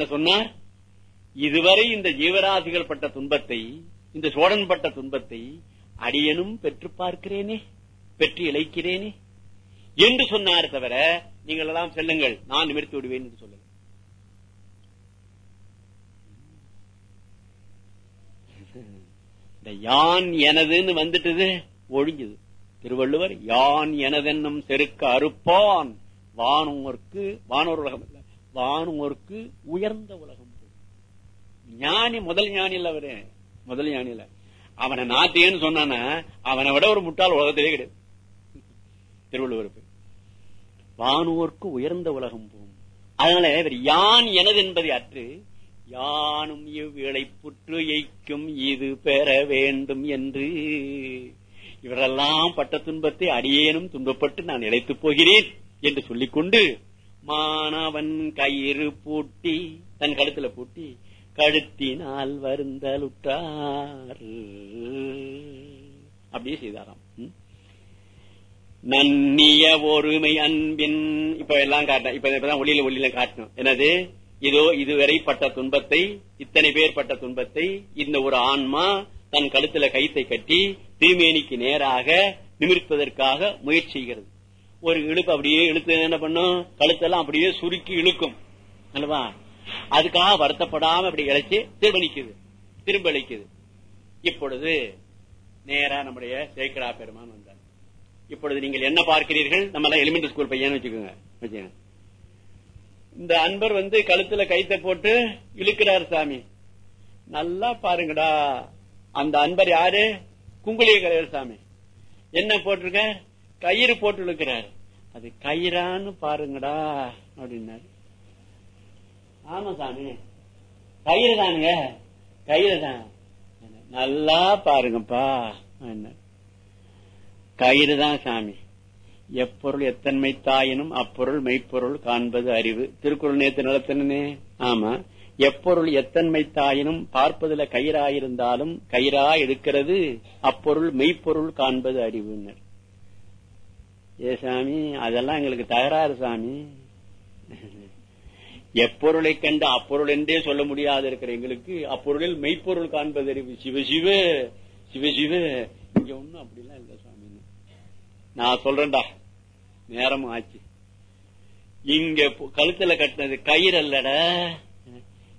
என்ன சொன்னார்? இதுவரை இந்த ஜீவராசிகள் பட்ட துன்பத்தை இந்த சோழன் பட்ட துன்பத்தை அடியனும் பெற்று பார்க்கிறேனே பெற்று இழைக்கிறேனே. என்று சொன்னார் தவிர நீங்கள் எல்லாம் செல்லுங்கள் நான் நிமிர்த்தி விடுவேன் என்று சொல்லுங்க இந்த யான் எனதுன்னு வந்துட்டது ஒழிஞ்சது திருவள்ளுவர் யான் எனதென்னும் செருக்க அறுப்பான் வானோர்க்கு வானோர் உலகம் இல்ல. வானோர்க்கு உயர்ந்த உலகம். ஞானி முதல் ஞானி இல்ல அவரு. முதல் ஞானி இல்ல அவனை நாத்தியன்னு சொன்னானா அவனை விட ஒரு முட்டாள் உலகத்திலே கிடையாது. திருவள்ளுவர் வானோர்க்கு உயர்ந்த உலகம் போகும். அதனால இவர் யான் எனது என்பதை அற்று யானும் இவ்விளை புற்று எய்க்கும் இது பெற வேண்டும் என்று. இவரெல்லாம் பட்ட துன்பத்தை அடியேனும் துன்பப்பட்டு நான் இழைத்து போகிறேன் என்று சொல்லிக்கொண்டு மாணவன் கயிறு பூட்டி தன் கழுத்துல பூட்டி கழுத்தினால் வருந்தலுற்றார். அப்படியே செய்தாராம். நன்னிய ஒருமை அன்பின் இப்ப எல்லாம் காட்ட இப்ப இப்பதான் ஒளியில ஒளியில காட்டணும். எனது இதோ இதுவரை பட்ட துன்பத்தை இத்தனை பேர் பட்ட துன்பத்தை இந்த ஒரு ஆன்மா தன் கழுத்துல கைத்தை கட்டி திருமேனிக்கு நேராக நிமிர்ப்பதற்காக முயற்சி செய்கிறது. ஒரு இழுப்பு அப்படியே இழுத்து என்ன பண்ணும்? கழுத்தெல்லாம் அப்படியே சுருக்கி இழுக்கும். அல்லவா? அதுக்காக வருத்தப்படாம அப்படி இழைச்சி திரும்ப திரும்ப அழிக்குது இப்பொழுது நேரா நம்முடைய சேக்கரா பெருமான் வந்தார். இப்பொழுது நீங்கள் என்ன பார்க்கிறீர்கள்? நம்ம எல்லாம் எலிமெண்டரி ஸ்கூல் பையன் வச்சுக்கோங்க. வச்சுக்கோங்க. இந்த அன்பர் வந்து கழுத்துல கைத்த போட்டு இழுக்கிறார் சாமி. நல்லா பாருங்கடா. அந்த அன்பர் யாரு? குங்குளிய கலைவர் சாமி. என்ன போட்டிருக்க? கயிறு போட்டு இழுக்கிறார். அது கயிறான்னு பாருங்கடா அப்படின்னாரு. ஆமா சாமி. கயிறு தானுங்க. கயிறு தான். நல்லா பாருங்கப்பா கயிறு தான் சாமி. எப்பொருள் எத்தன்மை தாயினும் அப்பொருள் மெய்ப்பொருள் காண்பது அறிவு. திருக்குறள் நேத்து நடத்தினே ஆமா. எப்பொருள் எத்தன்மை தாயினும் பார்ப்பதுல கயிறாயிருந்தாலும் கயிறா எடுக்கிறது அப்பொருள் மெய்ப்பொருள் காண்பது அறிவுன்னர். ஏ சாமி அதெல்லாம் எங்களுக்கு தகராறு சாமி. எப்பொருளை கண்டு அப்பொருள் என்றே சொல்ல முடியாது இருக்கிற எங்களுக்கு. அப்பொருளில் மெய்ப்பொருள் காண்பதறிவு சிவசிவ சிவசிவ இங்க ஒண்ணும் அப்படிலாம் இல்ல சாமி. நான் சொல்றேன்டா. நேரம் ஆச்சு. இங்க கழுத்துல கட்டினது கயிறு அல்லடா.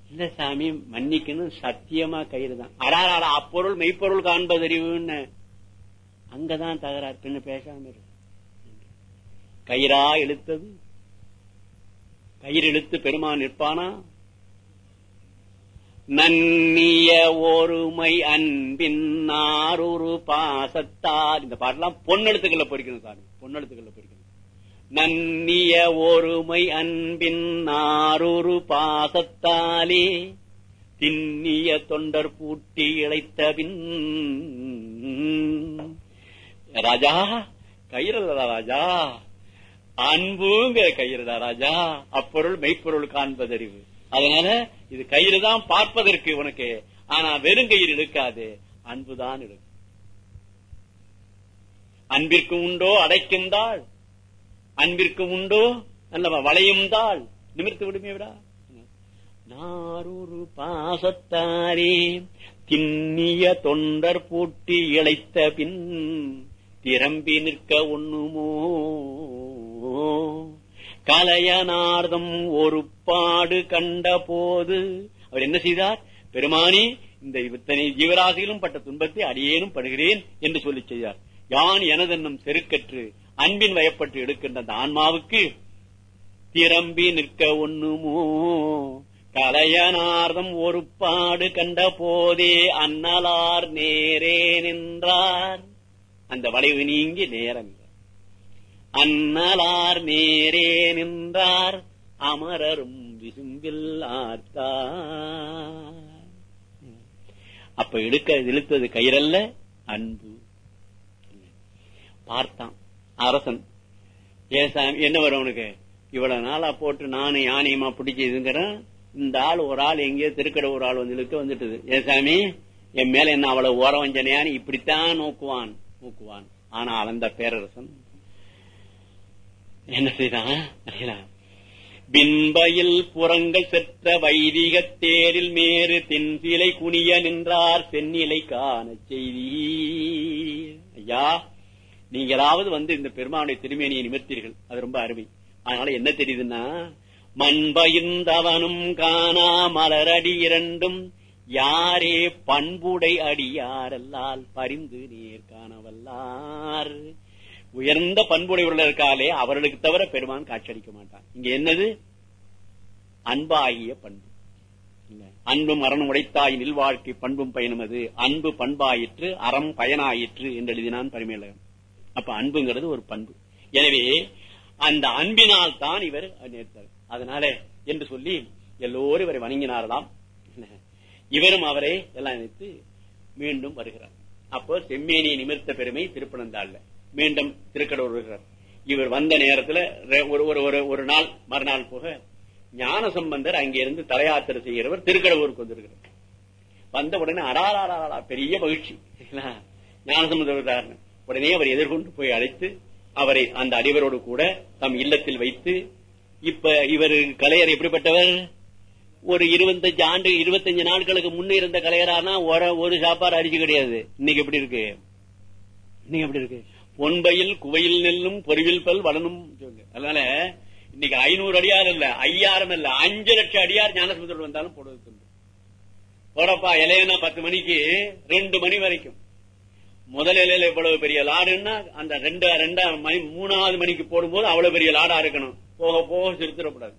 இல்ல சாமி மன்னிக்கணும். சத்தியமா கயிறு தான். அடாடா அப்பொருள் மெய்ப்பொருள் காண்பதறிவுன்னு அங்கதான் தகராறு. பின்ன பேசாம இருக்கு கயிறா இழுத்தது. கயிறு இழுத்து பெருமான் நிற்பானா? நன்னிய ஒருமை அன்பின் நாரொரு பாசத்தால் இந்த பாட்டெல்லாம் பொன்னெழுத்துக்கள்ல பொறிக்கணும் சாமி. பொன்னெழுத்துக்கள்ல பொறிக்கணும். நன்னிய ஒருமை அன்பின் நாரொரு பாசத்தாலே திண்ணிய தொண்டர் பூட்டி இழைத்தபின். ராஜா கயிறல்லடா ராஜா. அன்புங்கிற கயிறுடா ராஜா. அப்பொருள் மெய்ப்பொருள் காண்பதறிவு. அதனால இது கயிறு தான் பார்ப்பதற்கு உனக்கு. ஆனா வெறும் கயிறு இழுக்காது. அன்புதான் இழுக்கும். அன்பிற்கு உண்டோ அடைக்கும் தாள். அன்பிற்கு உண்டோ அல்லவா வளையும் தாள். நிமிர்த்து விடுமே விடா. நாரூரு பாசத்தாரே திண்ணிய தொண்டர் பூட்டி இழைத்த பின் திரம்பி நிற்க ஒண்ணுமோ கலையனார்தம் ஒரு பாடு கண்ட போது அவர் என்ன செய்தார்? பெருமானி இந்த இத்தனை ஜீவராசிகளும் பட்ட துன்பத்தை அடியேனும் படுகிறேன் என்று சொல்லி செய்தார். யான் எனதென்னும் செருக்கற்று அன்பின் வயப்பட்டு எடுக்கின்ற அந்த ஆன்மாவுக்கு திரம்பி நிற்க ஒண்ணுமோ கலையனார்தம் ஒரு பாடு கண்ட போதே அன்னலார் நேரே நின்றார். அந்த வளைவு நீங்கி நேரம் அன்னலார் நேரே நின்றார் அமரரும் விசும்பில் ஆர்த்தார். அப்ப இழுக்க இழுத்தது கயிறல்ல? அன்பு. பார்த்தான். அரசன் ஏசாமி என்ன வரும் உனக்கு? இவ்வளவு நாளா போட்டு நானும் யானையுமா பிடிச்சி இதுங்கிறேன் இந்த ஆள் ஒரு ஆள் எங்கேயோ திருக்கட ஒரு ஆள் வந்து இழுக்க வந்துட்டுது. ஏசாமி என் மேல என்ன அவ்வளவு ஓரம் வஞ்சனையான்னு இப்படித்தான் நோக்குவான். மூக்குவான் ஆனால் அந்த பேரரசன் என்ன செய்தான்? விண்பயில் புறங்கள் செற்ற வைதிக தேரில் மேறு தென்சிலை குனிய நின்றார் செந்நிலை காண செய்தி ஐயா நீங்களாவது வந்து இந்த பெருமானுடைய திருமேனியை நிமிர்த்தீர்கள். அது ரொம்ப அருமை. அதனால என்ன தெரியுதுன்னா மண்பயிர்ந்தவனும் காணா மலரடி இரண்டும் யாரே பண்புடை அடியாரல்லால் பரிந்து நீர் காணவல்லார். உயர்ந்த பண்புடையவர்கள் இருக்காலே அவர்களுக்கு தவிர பெருமான் காட்சியளிக்க மாட்டான். இங்க என்னது? அன்பாகிய பண்பு. அன்பும் அறனும் உடைத்தாய் நில்வாழ்க்கை பண்பும் பயனும் அது. அன்பு பண்பாயிற்று அறம் பயனாயிற்று என்று எழுதினான் பரிமேலகன். அப்ப அன்புங்கிறது ஒரு பண்பு. எனவே அந்த அன்பினால் தான் இவர் நேர்த்தார். அதனால என்று சொல்லி எல்லோரும் இவரை வணங்கினாரலாம் இவரும் அவரே எல்லாம் நினைத்து மீண்டும் வருகிறார். அப்போ செம்மேனியை நிமிர்த்த பெருமை திருப்பனந்தாள்ல. மீண்டும் திருக்கடவுர் வருகிறார். இவர் வந்த நேரத்துல ஒரு ஒரு ஒரு நாள் மறுநாள் போக ஞான சம்பந்தர் அங்கிருந்து தலையாத்திரை செய்கிறவர் திருக்கடவுருக்கு வந்திருக்கிறார். வந்த உடனே அடாராரா பெரிய மகிழ்ச்சி. ஞான சம்பந்தர் உடனே அவர் எதிர்கொண்டு போய் அழைத்து அவரை அந்த அறிவரோடு கூட தம் இல்லத்தில் வைத்து இப்ப இவர் கலையர் எப்படிப்பட்டவர்? ஒரு இருபத்தஞ்சு ஆண்டு இருபத்தஞ்சு நாட்களுக்கு முன்னே இருந்த கலையரானா ஒரு சாப்பாடு அரிசி கிடையாது. இன்னைக்கு எப்படி இருக்கு? இன்னைக்கு எப்படி இருக்கு? பொன்பையில் குவையில் நெல்லும் பொறிவில் பல் வளனும் அதனால இன்னைக்கு ஐநூறு அடியார் இல்ல ஐயாயிரம் இல்ல அஞ்சு லட்சம் அடியார் ஞானசமுத்திரம் வந்தாலும் போடுவது போடப்பா இலையனா பத்து மணிக்கு ரெண்டு மணி வரைக்கும். முதல் இலையில இவ்வளவு பெரிய லாடுன்னா அந்த ரெண்டு ரெண்டாம் மணி மூணாவது மணிக்கு போடும்போது அவ்வளவு பெரிய லாடா இருக்கணும். போக போக சிறுத்திடக்கூடாது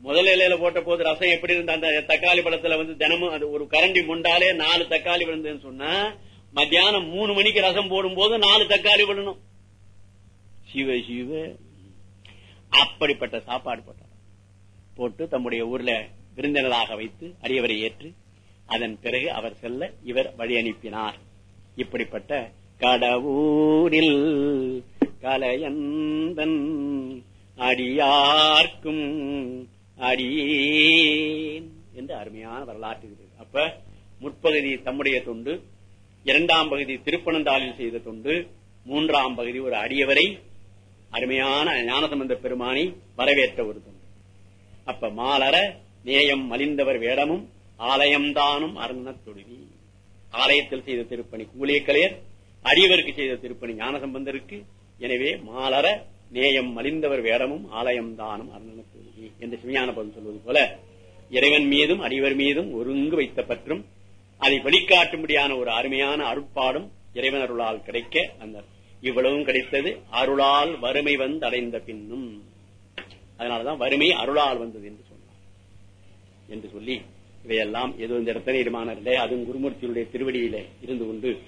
முதல் இலையில போட்ட போது ரசம் எப்படி இருந்த அந்த தக்காளி பழத்துல வந்து தினமும் அது ஒரு கரண்டி முண்டாலே நாலு தக்காளி விழுந்ததுன்னு சொன்னா மத்தியானம் மூணு மணிக்கு ரசம் போடும் போது நாலு தக்காளி விடணும் சிவ சிவ. அப்படிப்பட்ட சாப்பாடு போட்டார். போட்டு தம்முடைய ஊர்ல விருந்தினராக வைத்து அரியவரை ஏற்று அதன் பிறகு அவர் செல்ல இவர் வழி அனுப்பினார். இப்படிப்பட்ட கடவுரில் கலையந்தன் அடியார்க்கும் அடியேன் என்று அருமையான வரலாற்று அப்ப முற்பகுதி தம்முடைய தொண்டு இரண்டாம் பகுதி திருப்பனந்தாளில் செய்த தொண்டு மூன்றாம் பகுதி ஒரு அடியவரை அருமையான ஞானசம்பந்த பெருமானை வரவேற்ற ஒரு தொண்டு. அப்ப மாலர நேயம் மலிந்தவர் வேடமும் ஆலயம்தானும் அருண தொழுவி ஆலயத்தில் செய்த திருப்பணி கூலியக்கலையர் அடியவருக்கு செய்த திருப்பணி ஞானசம்பந்தருக்கு. எனவே மாலர நேயம் மலிந்தவர் வேடமும் ஆலயம்தானும் அருண தொழுவி என்று சிவஞானபதம் சொல்வது போல இறைவன் மீதும் அடிவர் மீதும் ஒருங்கு வைத்த பற்றும் அதை வெளிக்காட்டும்படியான ஒரு அருமையான அருட்பாடும் இறைவன் அருளால் கிடைக்க அந்த இவ்வளவும் கிடைத்தது அருளால் வறுமை வந்து அடைந்த பின்னும். அதனாலதான் வறுமை அருளால் வந்தது என்று சொன்னார். என்று சொல்லி இவையெல்லாம் ஏதோ இந்த இடத்துல இருமானர்களே அதுவும் குருமூர்த்தியுடைய திருவடியில இருந்து கொண்டு